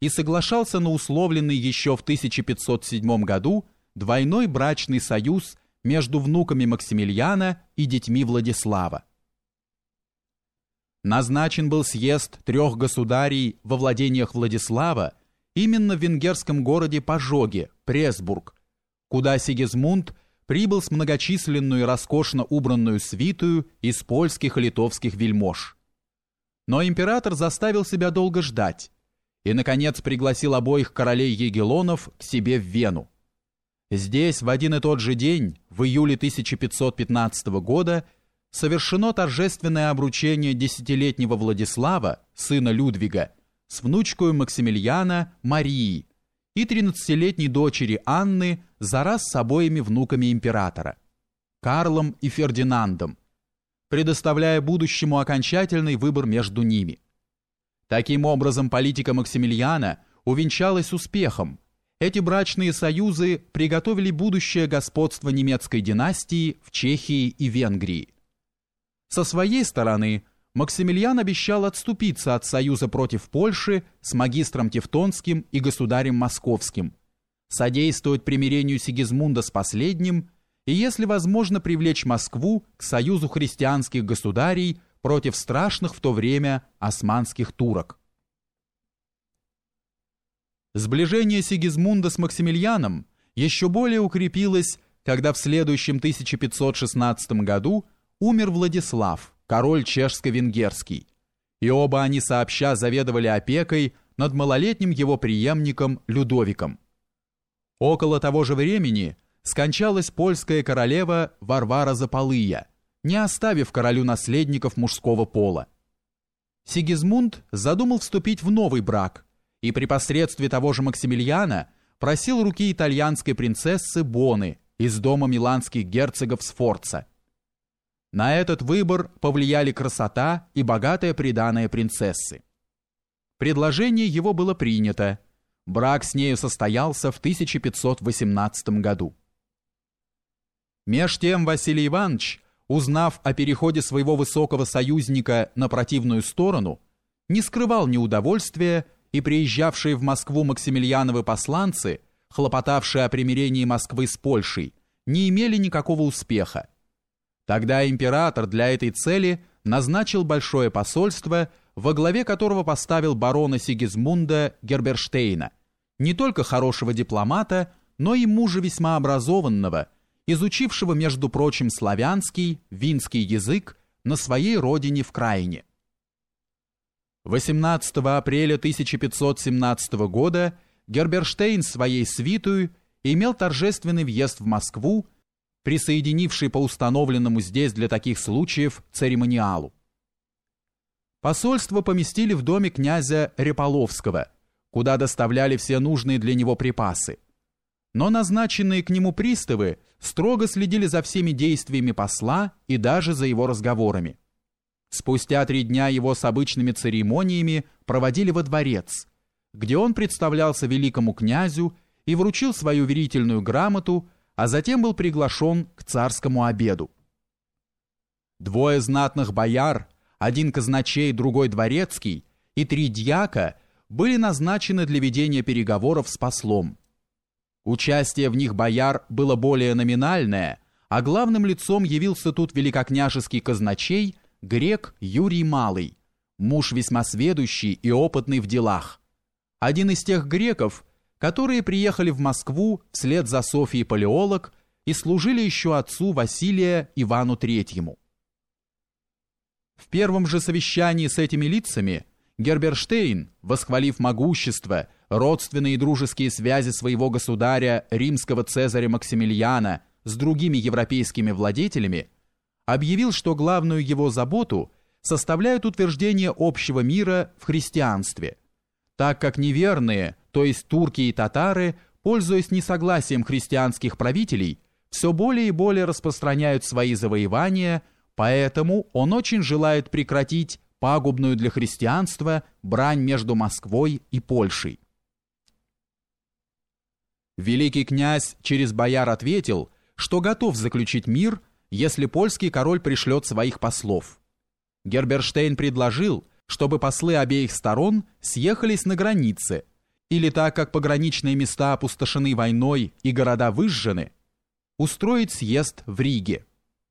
и соглашался на условленный еще в 1507 году двойной брачный союз между внуками Максимилиана и детьми Владислава. Назначен был съезд трех государей во владениях Владислава именно в венгерском городе Пожоге, Пресбург, куда Сигизмунд прибыл с многочисленную и роскошно убранную свитую из польских и литовских вельмож. Но император заставил себя долго ждать и, наконец, пригласил обоих королей Егелонов к себе в Вену. Здесь в один и тот же день, в июле 1515 года, совершено торжественное обручение десятилетнего Владислава, сына Людвига, с внучкой Максимилиана Марии и тринадцатилетней дочери Анны за раз с обоими внуками императора, Карлом и Фердинандом, предоставляя будущему окончательный выбор между ними. Таким образом, политика Максимилиана увенчалась успехом. Эти брачные союзы приготовили будущее господство немецкой династии в Чехии и Венгрии. Со своей стороны, Максимилиан обещал отступиться от союза против Польши с магистром Тевтонским и государем Московским, содействовать примирению Сигизмунда с последним и, если возможно, привлечь Москву к союзу христианских государей против страшных в то время османских турок. Сближение Сигизмунда с Максимилианом еще более укрепилось, когда в следующем 1516 году умер Владислав, король чешско-венгерский, и оба они сообща заведовали опекой над малолетним его преемником Людовиком. Около того же времени скончалась польская королева Варвара Заполыя, не оставив королю наследников мужского пола. Сигизмунд задумал вступить в новый брак и при посредстве того же Максимилиана просил руки итальянской принцессы Боны из дома миланских герцогов Сфорца. На этот выбор повлияли красота и богатое приданое принцессы. Предложение его было принято. Брак с нею состоялся в 1518 году. Меж тем Василий Иванович, узнав о переходе своего высокого союзника на противную сторону, не скрывал неудовольствия, и приезжавшие в Москву Максимилиановы посланцы, хлопотавшие о примирении Москвы с Польшей, не имели никакого успеха. Тогда император для этой цели назначил большое посольство, во главе которого поставил барона Сигизмунда Герберштейна, не только хорошего дипломата, но и мужа весьма образованного, изучившего, между прочим, славянский, винский язык на своей родине в Крайне. 18 апреля 1517 года Герберштейн своей свитую имел торжественный въезд в Москву присоединивший по установленному здесь для таких случаев церемониалу. Посольство поместили в доме князя Реполовского, куда доставляли все нужные для него припасы. Но назначенные к нему приставы строго следили за всеми действиями посла и даже за его разговорами. Спустя три дня его с обычными церемониями проводили во дворец, где он представлялся великому князю и вручил свою верительную грамоту а затем был приглашен к царскому обеду. Двое знатных бояр, один казначей, другой дворецкий, и три дьяка были назначены для ведения переговоров с послом. Участие в них бояр было более номинальное, а главным лицом явился тут великокняжеский казначей, грек Юрий Малый, муж весьма сведущий и опытный в делах. Один из тех греков, которые приехали в Москву вслед за Софией Палеолог и служили еще отцу Василия Ивану Третьему. В первом же совещании с этими лицами Герберштейн, восхвалив могущество, родственные и дружеские связи своего государя, римского цезаря Максимилиана, с другими европейскими владетелями, объявил, что главную его заботу составляют утверждение общего мира в христианстве, так как неверные – то есть турки и татары, пользуясь несогласием христианских правителей, все более и более распространяют свои завоевания, поэтому он очень желает прекратить пагубную для христианства брань между Москвой и Польшей. Великий князь через бояр ответил, что готов заключить мир, если польский король пришлет своих послов. Герберштейн предложил, чтобы послы обеих сторон съехались на границе – или так как пограничные места опустошены войной и города выжжены, устроить съезд в Риге.